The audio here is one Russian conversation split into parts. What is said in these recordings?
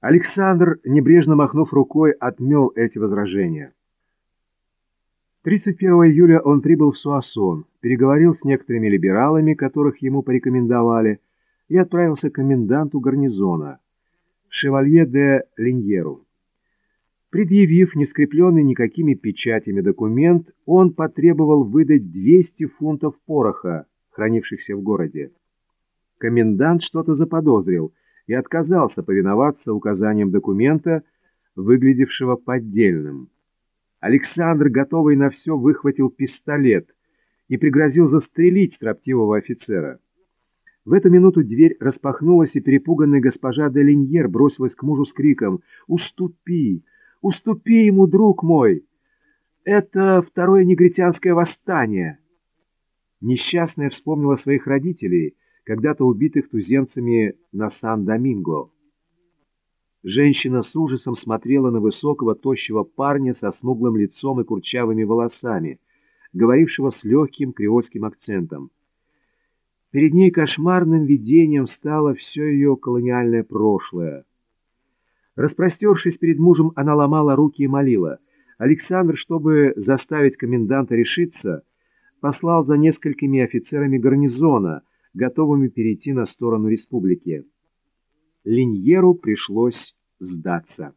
Александр, небрежно махнув рукой, отмел эти возражения. 31 июля он прибыл в Суассон, переговорил с некоторыми либералами, которых ему порекомендовали, и отправился к коменданту гарнизона, шевалье де Линьеру. Предъявив не скрепленный никакими печатями документ, он потребовал выдать 200 фунтов пороха, хранившихся в городе. Комендант что-то заподозрил и отказался повиноваться указаниям документа, выглядевшего поддельным. Александр, готовый на все, выхватил пистолет и пригрозил застрелить строптивого офицера. В эту минуту дверь распахнулась, и перепуганная госпожа де Линьер бросилась к мужу с криком «Уступи! Уступи ему, друг мой! Это второе негритянское восстание!» Несчастная вспомнила своих родителей, когда-то убитых туземцами на Сан-Доминго. Женщина с ужасом смотрела на высокого, тощего парня со смуглым лицом и курчавыми волосами, говорившего с легким креольским акцентом. Перед ней кошмарным видением стало все ее колониальное прошлое. Распростершись перед мужем, она ломала руки и молила. Александр, чтобы заставить коменданта решиться, послал за несколькими офицерами гарнизона, готовыми перейти на сторону республики. Линьеру пришлось сдаться.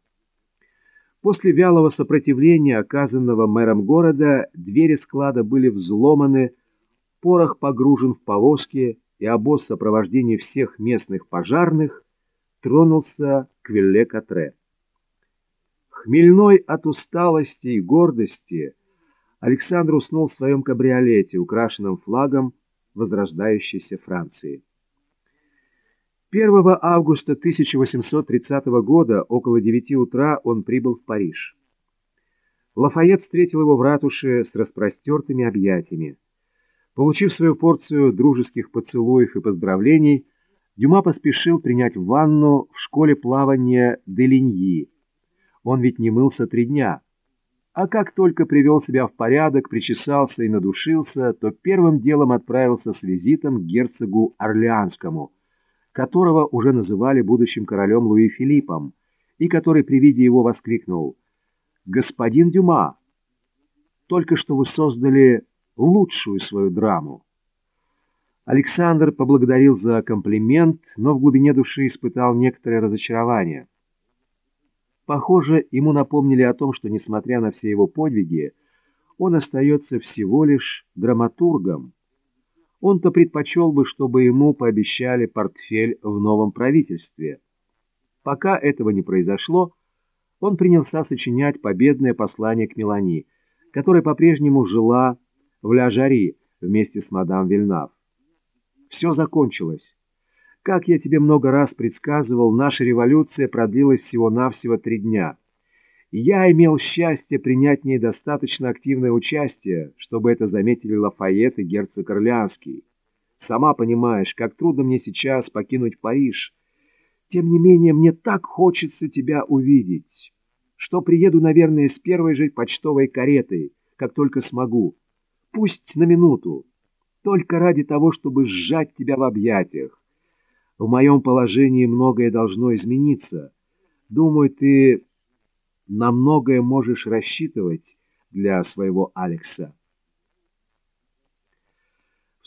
После вялого сопротивления, оказанного мэром города, двери склада были взломаны, порох погружен в повозки, и обоз в сопровождении всех местных пожарных тронулся к Вилле-Катре. Хмельной от усталости и гордости Александр уснул в своем кабриолете, украшенном флагом возрождающейся Франции. 1 августа 1830 года около 9 утра он прибыл в Париж. Лафайет встретил его в ратуше с распростертыми объятиями. Получив свою порцию дружеских поцелуев и поздравлений, Дюма поспешил принять ванну в школе плавания Делиньи. Он ведь не мылся три дня. А как только привел себя в порядок, причесался и надушился, то первым делом отправился с визитом к герцогу Орлеанскому – которого уже называли будущим королем Луи Филиппом, и который при виде его воскликнул «Господин Дюма, только что вы создали лучшую свою драму». Александр поблагодарил за комплимент, но в глубине души испытал некоторое разочарование. Похоже, ему напомнили о том, что, несмотря на все его подвиги, он остается всего лишь драматургом, он-то предпочел бы, чтобы ему пообещали портфель в новом правительстве. Пока этого не произошло, он принялся сочинять победное послание к Мелани, которая по-прежнему жила в Ля-Жари вместе с мадам Вильнав. Все закончилось. Как я тебе много раз предсказывал, наша революция продлилась всего-навсего три дня. Я имел счастье принять в ней достаточно активное участие, чтобы это заметили Лафайет и герцог Орлеанский. Сама понимаешь, как трудно мне сейчас покинуть Париж. Тем не менее, мне так хочется тебя увидеть, что приеду, наверное, с первой же почтовой каретой, как только смогу. Пусть на минуту, только ради того, чтобы сжать тебя в объятиях. В моем положении многое должно измениться. Думаю, ты на многое можешь рассчитывать для своего Алекса.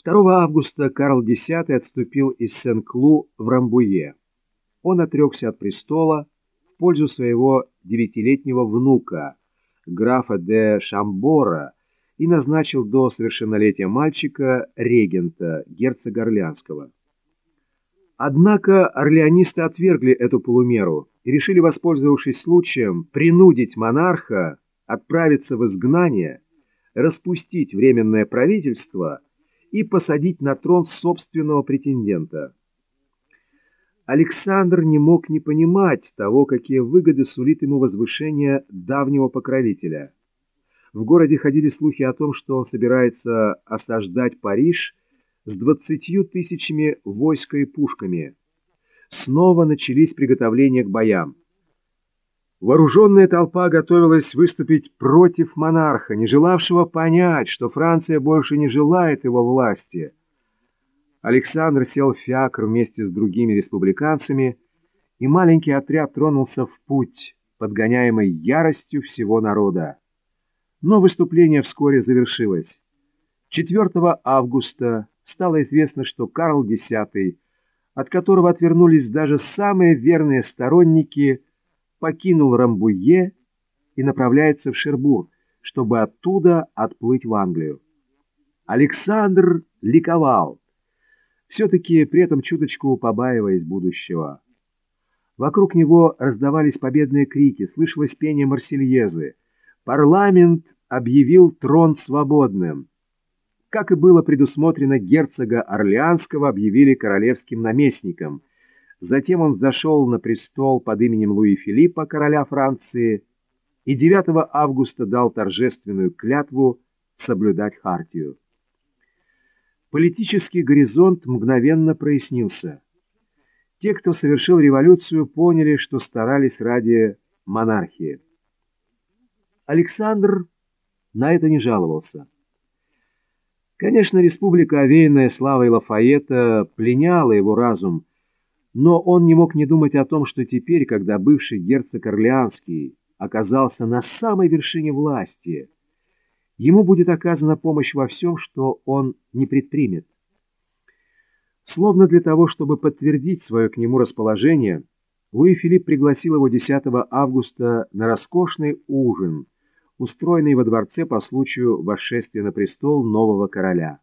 2 августа Карл X отступил из Сен-Клу в Рамбуе. Он отрекся от престола в пользу своего девятилетнего внука, графа де Шамбора, и назначил до совершеннолетия мальчика регента, герцога Орлеанского. Однако орлеонисты отвергли эту полумеру и решили, воспользовавшись случаем, принудить монарха отправиться в изгнание, распустить временное правительство и посадить на трон собственного претендента. Александр не мог не понимать того, какие выгоды сулит ему возвышение давнего покровителя. В городе ходили слухи о том, что он собирается осаждать Париж – с двадцатью тысячами войска и пушками. Снова начались приготовления к боям. Вооруженная толпа готовилась выступить против монарха, не желавшего понять, что Франция больше не желает его власти. Александр сел в фиакр вместе с другими республиканцами и маленький отряд тронулся в путь, подгоняемый яростью всего народа. Но выступление вскоре завершилось. 4 августа стало известно, что Карл X, от которого отвернулись даже самые верные сторонники, покинул Рамбуе и направляется в Шербур, чтобы оттуда отплыть в Англию. Александр ликовал, все-таки при этом чуточку побаиваясь будущего. Вокруг него раздавались победные крики, слышалось пение Марсельезы. Парламент объявил трон свободным. Как и было предусмотрено, герцога Орлеанского объявили королевским наместником. Затем он зашел на престол под именем Луи Филиппа, короля Франции, и 9 августа дал торжественную клятву соблюдать хартию. Политический горизонт мгновенно прояснился. Те, кто совершил революцию, поняли, что старались ради монархии. Александр на это не жаловался. Конечно, республика, овеянная славой Лафайета, пленяла его разум, но он не мог не думать о том, что теперь, когда бывший герцог Орлеанский оказался на самой вершине власти, ему будет оказана помощь во всем, что он не предпримет. Словно для того, чтобы подтвердить свое к нему расположение, Луи Филипп пригласил его 10 августа на роскошный ужин, устроенный во дворце по случаю восшествия на престол нового короля.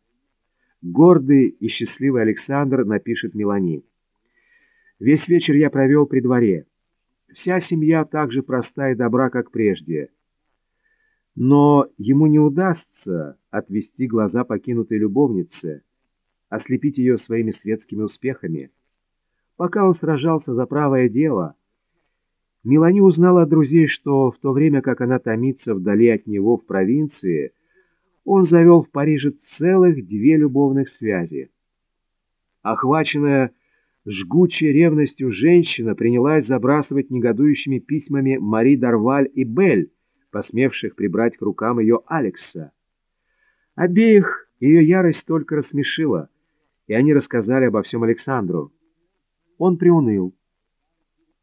Гордый и счастливый Александр напишет Мелани. «Весь вечер я провел при дворе. Вся семья так же проста и добра, как прежде. Но ему не удастся отвести глаза покинутой любовнице, ослепить ее своими светскими успехами. Пока он сражался за правое дело, Мелани узнала от друзей, что в то время, как она томится вдали от него в провинции, он завел в Париже целых две любовных связи. Охваченная жгучей ревностью женщина принялась забрасывать негодующими письмами Мари Дарваль и Бель, посмевших прибрать к рукам ее Алекса. Обеих ее ярость только рассмешила — и они рассказали обо всем Александру. Он приуныл.